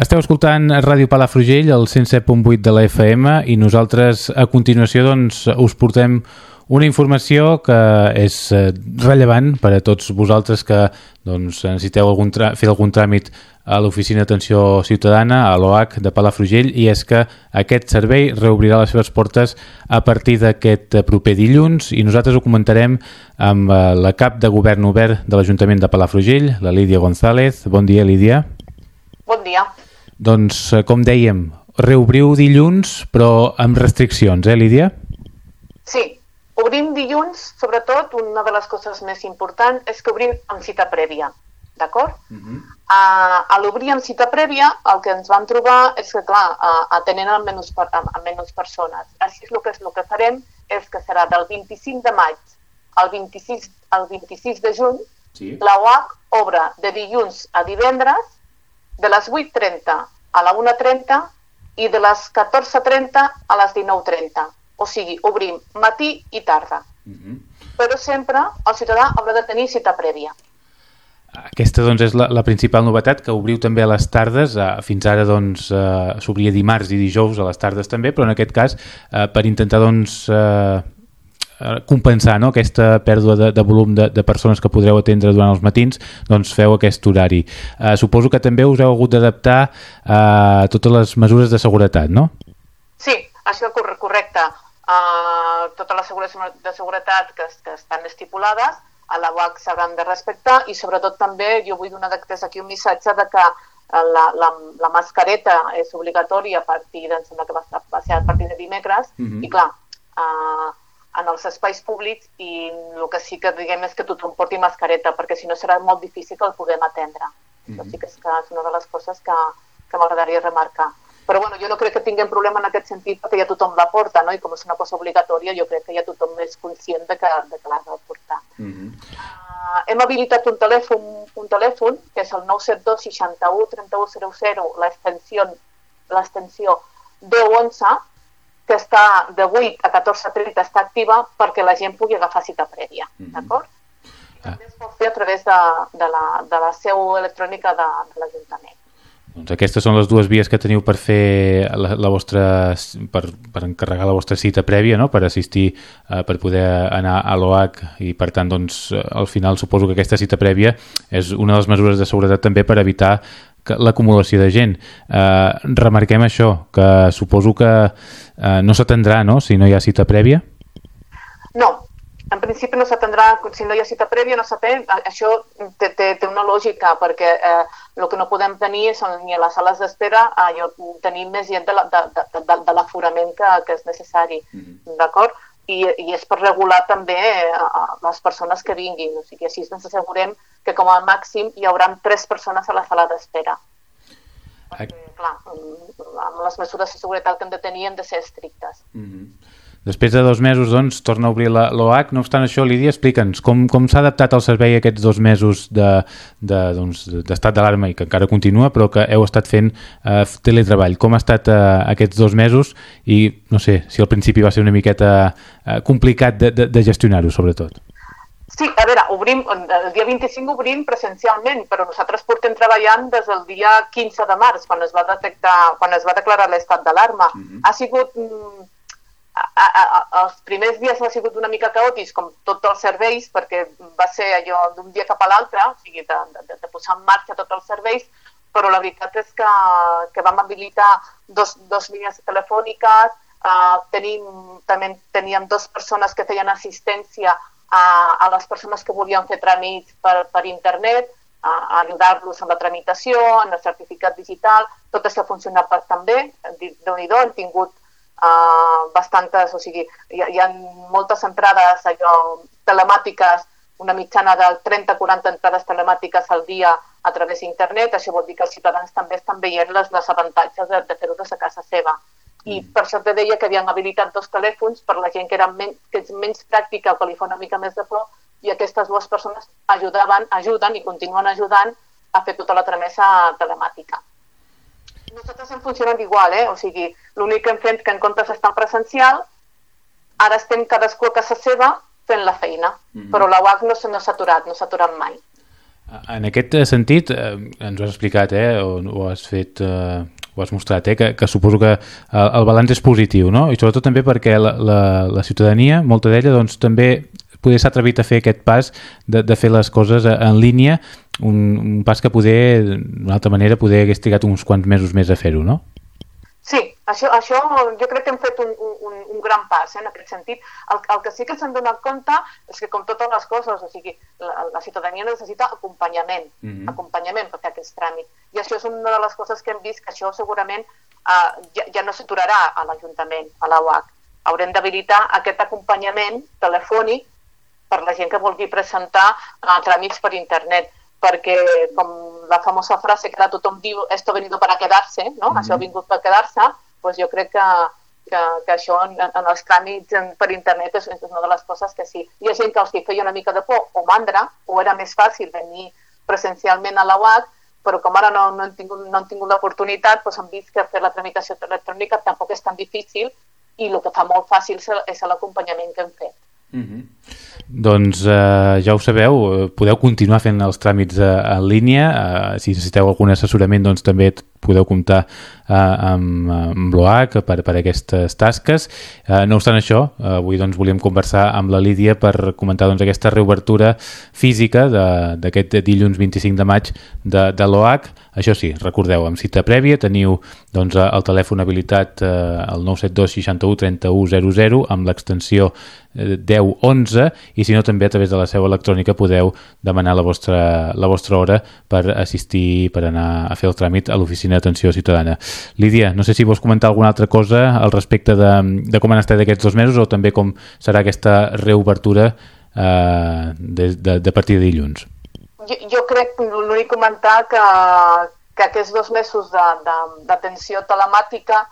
Esteu escoltant Ràdio Palafrugell, el 107.8 de la FM, i nosaltres a continuació doncs, us portem una informació que és eh, rellevant per a tots vosaltres que doncs, necessiteu algun fer algun tràmit a l'Oficina d'Atenció Ciutadana, a l'OAC de Palafrugell, i és que aquest servei reobrirà les seves portes a partir d'aquest proper dilluns i nosaltres ho comentarem amb eh, la cap de govern obert de l'Ajuntament de Palafrugell, la Lídia González. Bon dia, Lídia. Bon dia. Doncs, eh, com dèiem, reobriu dilluns, però amb restriccions, eh, Lídia? Sí, obrim dilluns, sobretot, una de les coses més importants és que obrim amb cita prèvia, d'acord? Uh -huh. uh, a l'obrir amb cita prèvia, el que ens vam trobar és que, clar, uh, atenent a menys, a, a menys persones. Així és el que, el que farem és que serà del 25 de maig al 26, al 26 de juny, sí. la UAC obre de dilluns a divendres de les 8.30 a la 1.30 i de les 14.30 a les 19.30. O sigui, obrim matí i tarda. Mhm. -huh. Però sempre el ciutadà haurà de tenir cita prèvia. Aquesta doncs, és la, la principal novetat, que obriu també a les tardes. Eh, fins ara doncs, eh, s'obria dimarts i dijous a les tardes també, però en aquest cas eh, per intentar doncs, Eh, compensar no, aquesta pèrdua de, de volum de, de persones que podreu atendre durant els matins, doncs feu aquest horari. Uh, suposo que també us heu hagut d'adaptar a uh, totes les mesures de seguretat, no? Sí, això correcte. Uh, totes les mesures de seguretat que, que estan estipulades a la UAC s'hauran de respectar i sobretot també jo vull donar des aquí un missatge de que la, la, la mascareta és obligatòria a partir, em sembla que va, va ser a partir de dimecres, uh mhm. -huh. i clar, uh, en els espais públics i el que sí que diguem és que tothom porti mascareta, perquè si no serà molt difícil que el puguem atendre. Mm -hmm. Això sí que és, que és una de les coses que, que m'agradaria remarcar. Però bueno, jo no crec que tinguem problema en aquest sentit perquè ja tothom la porta, no? i com és una cosa obligatòria, jo crec que ja tothom és conscient de que, de que l'ha de portar. Mm -hmm. uh, hem habilitat un telèfon, un telèfon que és el 972 61 3100, l'extensió l'extensió 1011, que està de 8 a 14.30 està activa perquè la gent pugui agafar cita prèvia, mm -hmm. d'acord? Ah. També es pot fer a través de, de, la, de la seu electrònica de, de l'Ajuntament. Doncs aquestes són les dues vies que teniu per fer la, la vostra per, per encarregar la vostra cita prèvia, no? per assistir, eh, per poder anar a l'OAC i per tant doncs, al final suposo que aquesta cita prèvia és una de les mesures de seguretat també per evitar l'acumulació de gent. Eh, remarquem això, que suposo que eh, no s'atendrà, no?, si no hi ha cita prèvia? No, en principi no s'atendrà, si no hi ha cita prèvia no s'atén, això té, té, té una lògica, perquè eh, el que no podem tenir són ni a les sales d'espera eh, tenir més gent de l'aforament la, de, de, de que, que és necessari, mm -hmm. d'acord? I, I és per regular també eh, les persones que vinguin, o sigui, així ens assegurem que com a màxim hi haurà tres persones a la sala d'espera. Clar, amb les mesures de seguretat que hem de tenir hem de ser estrictes. Mm -hmm. Després de dos mesos, doncs, torna a obrir l'OAC. No obstant això, Lídia, explica'ns com, com s'ha adaptat el servei aquests dos mesos d'estat de, de, doncs, d'alarma i que encara continua, però que heu estat fent eh, teletreball. Com ha estat eh, aquests dos mesos i, no sé, si al principi va ser una miqueta eh, complicat de, de, de gestionar-ho, sobretot? Sí, a veure, obrim, el dia 25 obrim presencialment, però nosaltres portem treballant des del dia 15 de març, quan es va detectar, quan es va declarar l'estat d'alarma. Mm -hmm. Ha sigut mm, a, a, els primers dies ha sigut una mica caòtics, com tots els serveis, perquè va ser allò d'un dia cap a l'altre, o sigui, de, de, de posar en marxa tots els serveis, però la veritat és que, que vam habilitar dos, dos línies telefòniques, uh, tenim, també teníem dues persones que feien assistència a, a les persones que volien fer tràmits per, per internet, a, ajudar-los en la tramitació, en el certificat digital, tot això ha funcionat bastant bé, déu nhi hem tingut uh, bastantes, o sigui, hi, hi ha moltes entrades allò, telemàtiques, una mitjana de 30-40 entrades telemàtiques al dia a través d'internet, això vol dir que els ciutadans també estan veient les, les avantatges de, de fer-ho des de casa seva i mm. per això te deia que havien habilitat dos telèfons per la gent que, era men que és menys pràctica o que li fa una mica més de por i aquestes dues persones ajudaven, ajuden i continuen ajudant a fer tota la tramesa telemàtica. Nosaltres hem funcionat igual, eh? o sigui, l'únic que hem fet que en comptes d'estar presencial, ara estem cadascú a casa seva fent la feina, mm -hmm. però la UAC no s'ha aturat, no s'ha aturat mai. En aquest sentit, eh, ens ho has explicat, eh, o, o has fet... Eh, ho has mostrat, eh, que, que suposo que el, el balanç és positiu, no? I sobretot també perquè la, la, la ciutadania, molta d'ella, doncs també poder s'ha atrevit a fer aquest pas de, de fer les coses en línia, un, un pas que poder, d'una altra manera, poder hagués trigat uns quants mesos més a fer-ho, no? Sí, això, això jo crec que hem fet un, un, un gran pas eh, en aquest sentit. El, el que sí que s'han donat compte és que, com totes les coses, o sigui, la, la ciutadania necessita acompanyament, mm -hmm. acompanyament per fer aquest tràmit. I això és una de les coses que hem vist, que això segurament uh, ja, ja no s'aturarà a l'Ajuntament, a la UAC. Haurem d'habilitar aquest acompanyament telefònic per la gent que vulgui presentar uh, tràmits per internet perquè com la famosa frase que ara tothom diu esto ha venido para quedarse, no? Mm -hmm. això ha vingut per quedar-se, doncs jo crec que, que, que això en, en els tràmits en, per internet és, és una de les coses que sí. Hi ha gent que els hi feia una mica de por o mandra, o era més fàcil venir presencialment a la UAC, però com ara no, no han tingut, no han tingut l'oportunitat, doncs han vist que fer la tramitació electrònica tampoc és tan difícil i el que fa molt fàcil és l'acompanyament que hem fet. Mm -hmm. Doncs eh, ja ho sabeu, eh, podeu continuar fent els tràmits eh, en línia, eh, si necessiteu algun assessorament doncs també podeu comptar eh, amb, amb l'OAC per, per aquestes tasques. Eh, no obstant això, eh, avui doncs, volíem conversar amb la Lídia per comentar doncs, aquesta reobertura física d'aquest dilluns 25 de maig de, de l'OAC. Això sí, recordeu, amb cita prèvia teniu doncs, el telèfon habilitat eh, el 972 61 31 00 amb l'extensió 10-11 i si no també a través de la seu electrònica podeu demanar la vostra, la vostra hora per assistir, per anar a fer el tràmit a l'oficina l'Oficina d'Atenció Ciutadana. Lídia, no sé si vols comentar alguna altra cosa al respecte de, de com han estat aquests dos mesos o també com serà aquesta reobertura eh, de, de, de partir de dilluns. Jo, jo crec, l'únic comentar que, que aquests dos mesos d'atenció telemàtica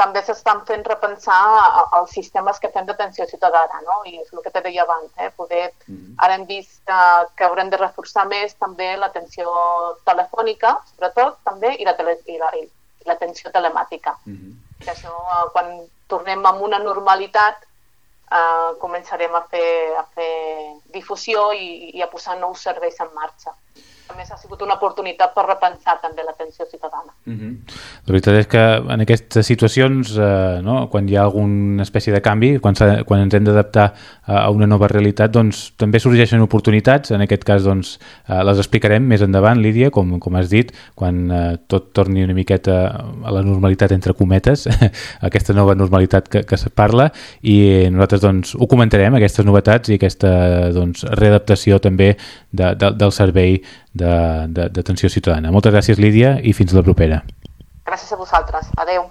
també s'estan fent repensar els sistemes que fem d'atenció ciutadana, no? I és el que te deia abans, eh? Poder, mm -hmm. ara hem vist que, que haurem de reforçar més també l'atenció telefònica, sobretot, també, i l'atenció la, la, telemàtica. Mm -hmm. Que això, quan tornem a una normalitat, eh, començarem a fer, a fer difusió i, i a posar nous serveis en marxa més ha sigut una oportunitat per repensar també l'atenció ciutadana. Mm -hmm. La veritat és que en aquestes situacions, eh, no, quan hi ha alguna espècie de canvi, quan, quan ens hem d'adaptar a una nova realitat, doncs també sorgeixen oportunitats, en aquest cas doncs, eh, les explicarem més endavant, Lídia, com, com has dit, quan eh, tot torni una miqueta a la normalitat entre cometes, aquesta nova normalitat que, que se parla, i nosaltres doncs, ho comentarem, aquestes novetats i aquesta doncs, readaptació també de, de, del servei d'atenció ciutadana. Moltes gràcies, Lídia, i fins la propera. Gràcies a vosaltres. Adeu.